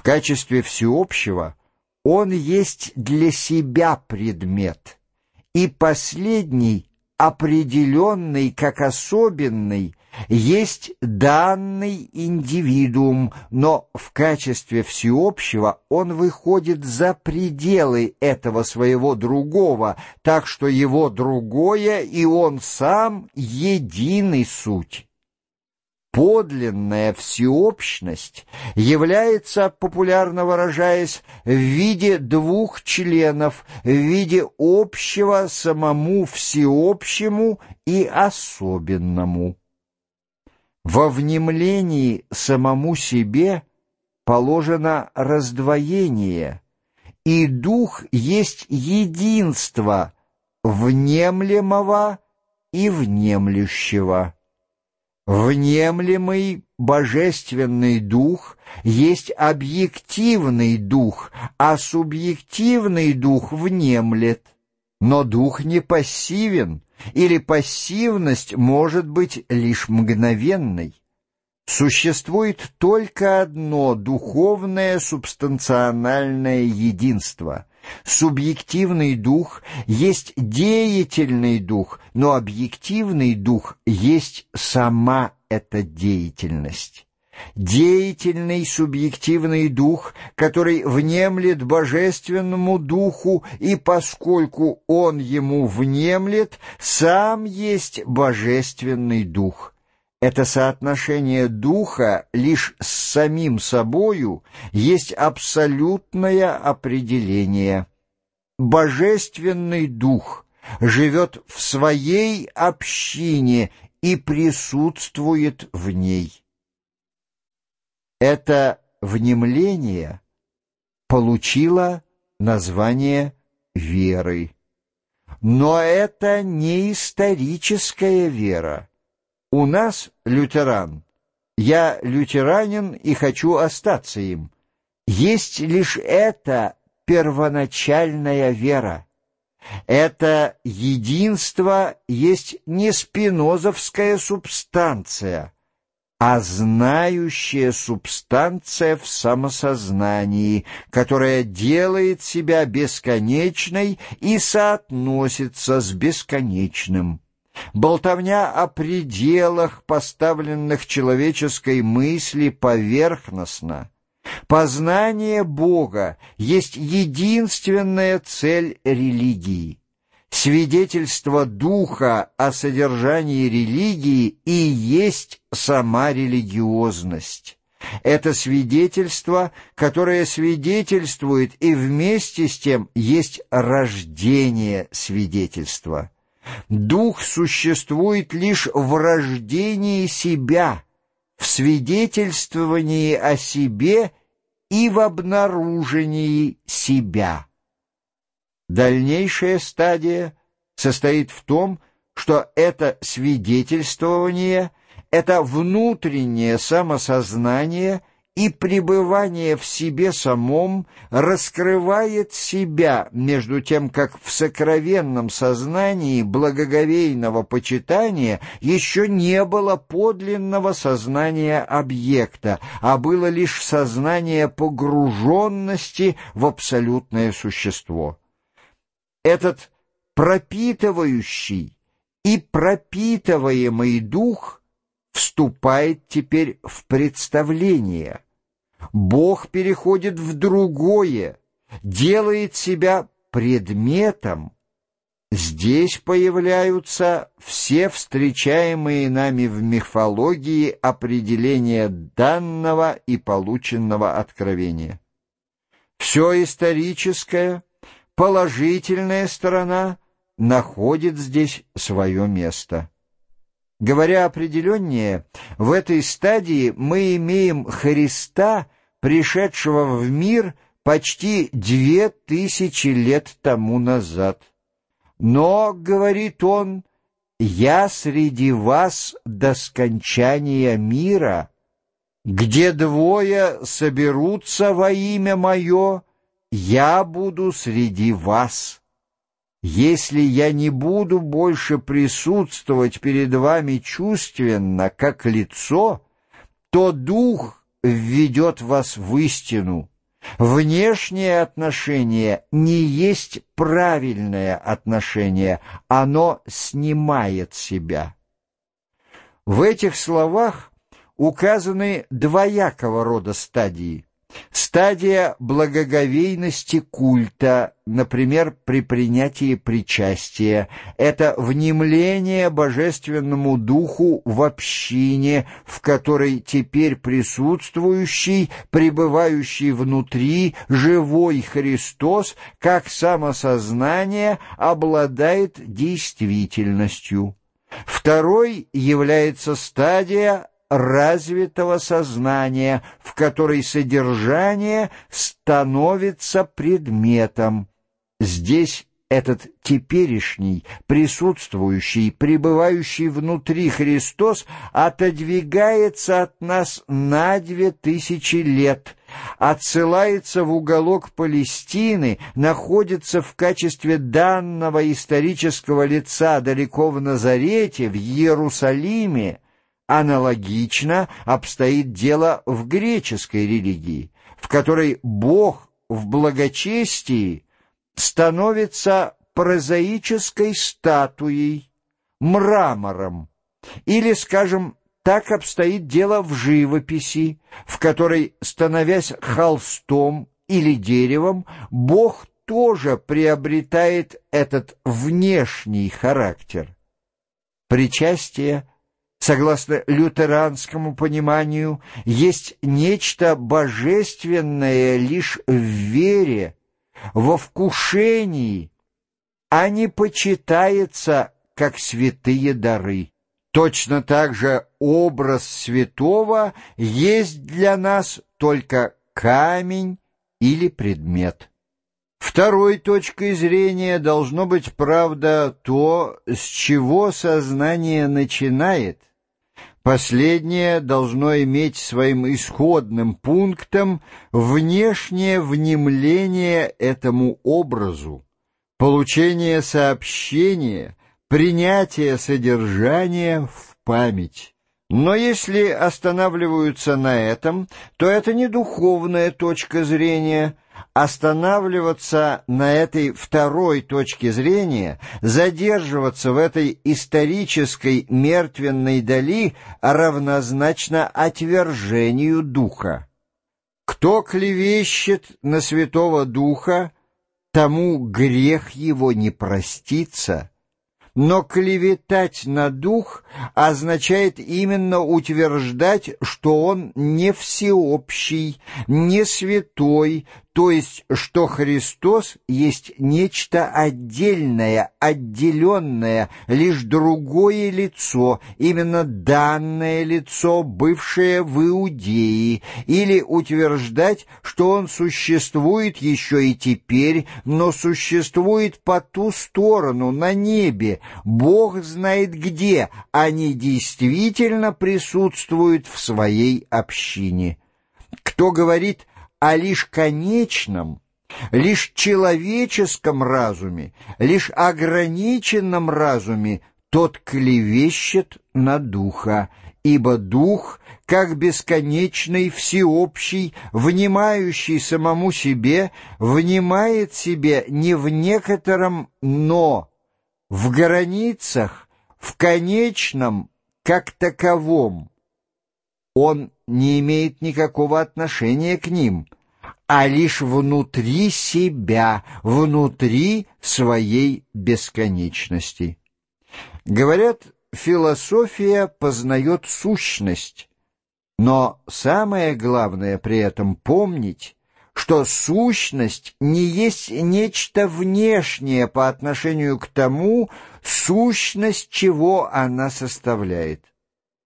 В качестве всеобщего он есть для себя предмет, и последний, определенный как особенный, есть данный индивидуум, но в качестве всеобщего он выходит за пределы этого своего другого, так что его другое и он сам единый суть. Подлинная всеобщность является, популярно выражаясь, в виде двух членов, в виде общего самому всеобщему и особенному. Во внемлении самому себе положено раздвоение, и дух есть единство внемлемого и внемлющего. Внемлемый божественный дух есть объективный дух, а субъективный дух внемлет. Но дух не пассивен, или пассивность может быть лишь мгновенной. Существует только одно духовное субстанциональное единство. Субъективный дух есть деятельный дух, но объективный дух есть сама эта деятельность деятельный субъективный дух, который внемлет божественному духу, и поскольку он ему внемлет, сам есть божественный дух. Это соотношение духа лишь с самим собою есть абсолютное определение. Божественный дух живет в своей общине и присутствует в ней. Это внемление получило название веры. Но это не историческая вера. У нас лютеран. Я лютеранин и хочу остаться им. Есть лишь эта первоначальная вера. Это единство есть не спинозовская субстанция — а знающая субстанция в самосознании, которая делает себя бесконечной и соотносится с бесконечным. Болтовня о пределах, поставленных человеческой мысли, поверхностна. Познание Бога есть единственная цель религии. Свидетельство духа о содержании религии и есть сама религиозность. Это свидетельство, которое свидетельствует и вместе с тем есть рождение свидетельства. Дух существует лишь в рождении себя, в свидетельствовании о себе и в обнаружении себя. Дальнейшая стадия состоит в том, что это свидетельствование, это внутреннее самосознание и пребывание в себе самом раскрывает себя, между тем, как в сокровенном сознании благоговейного почитания еще не было подлинного сознания объекта, а было лишь сознание погруженности в абсолютное существо. Этот пропитывающий и пропитываемый дух вступает теперь в представление. Бог переходит в другое, делает себя предметом. Здесь появляются все встречаемые нами в мифологии определения данного и полученного откровения. Все историческое — положительная сторона находит здесь свое место. Говоря определеннее, в этой стадии мы имеем Христа, пришедшего в мир почти две тысячи лет тому назад. Но, говорит он, «Я среди вас до скончания мира, где двое соберутся во имя Мое, я буду среди вас. Если я не буду больше присутствовать перед вами чувственно, как лицо, то дух введет вас в истину. Внешнее отношение не есть правильное отношение, оно снимает себя. В этих словах указаны двоякого рода стадии. Стадия благоговейности культа, например, при принятии причастия, это внемление божественному духу в общине, в которой теперь присутствующий, пребывающий внутри, живой Христос, как самосознание, обладает действительностью. Второй является стадия развитого сознания, в которой содержание становится предметом. Здесь этот теперешний, присутствующий, пребывающий внутри Христос отодвигается от нас на две тысячи лет, отсылается в уголок Палестины, находится в качестве данного исторического лица далеко в Назарете, в Иерусалиме, Аналогично обстоит дело в греческой религии, в которой Бог в благочестии становится прозаической статуей, мрамором, или, скажем, так обстоит дело в живописи, в которой, становясь холстом или деревом, Бог тоже приобретает этот внешний характер. Причастие согласно лютеранскому пониманию, есть нечто божественное лишь в вере, во вкушении, а не почитается как святые дары. Точно так же образ святого есть для нас только камень или предмет. Второй точкой зрения должно быть, правда, то, с чего сознание начинает, Последнее должно иметь своим исходным пунктом внешнее внемление этому образу, получение сообщения, принятие содержания в память. Но если останавливаются на этом, то это не духовная точка зрения – останавливаться на этой второй точке зрения, задерживаться в этой исторической мертвенной дали равнозначно отвержению духа. Кто клевещет на Святого Духа, тому грех его не простится, но клеветать на дух означает именно утверждать, что он не всеобщий, не святой, то есть, что Христос есть нечто отдельное, отделенное, лишь другое лицо, именно данное лицо, бывшее в Иудее, или утверждать, что Он существует еще и теперь, но существует по ту сторону, на небе, Бог знает где, они действительно присутствуют в своей общине. Кто говорит о лишь конечном, лишь человеческом разуме, лишь ограниченном разуме, тот клевещет на духа, ибо дух, как бесконечный, всеобщий, внимающий самому себе, внимает себе не в некотором «но», в границах, в конечном, как таковом. Он не имеет никакого отношения к ним, а лишь внутри себя, внутри своей бесконечности. Говорят, философия познает сущность, но самое главное при этом помнить, что сущность не есть нечто внешнее по отношению к тому, сущность чего она составляет.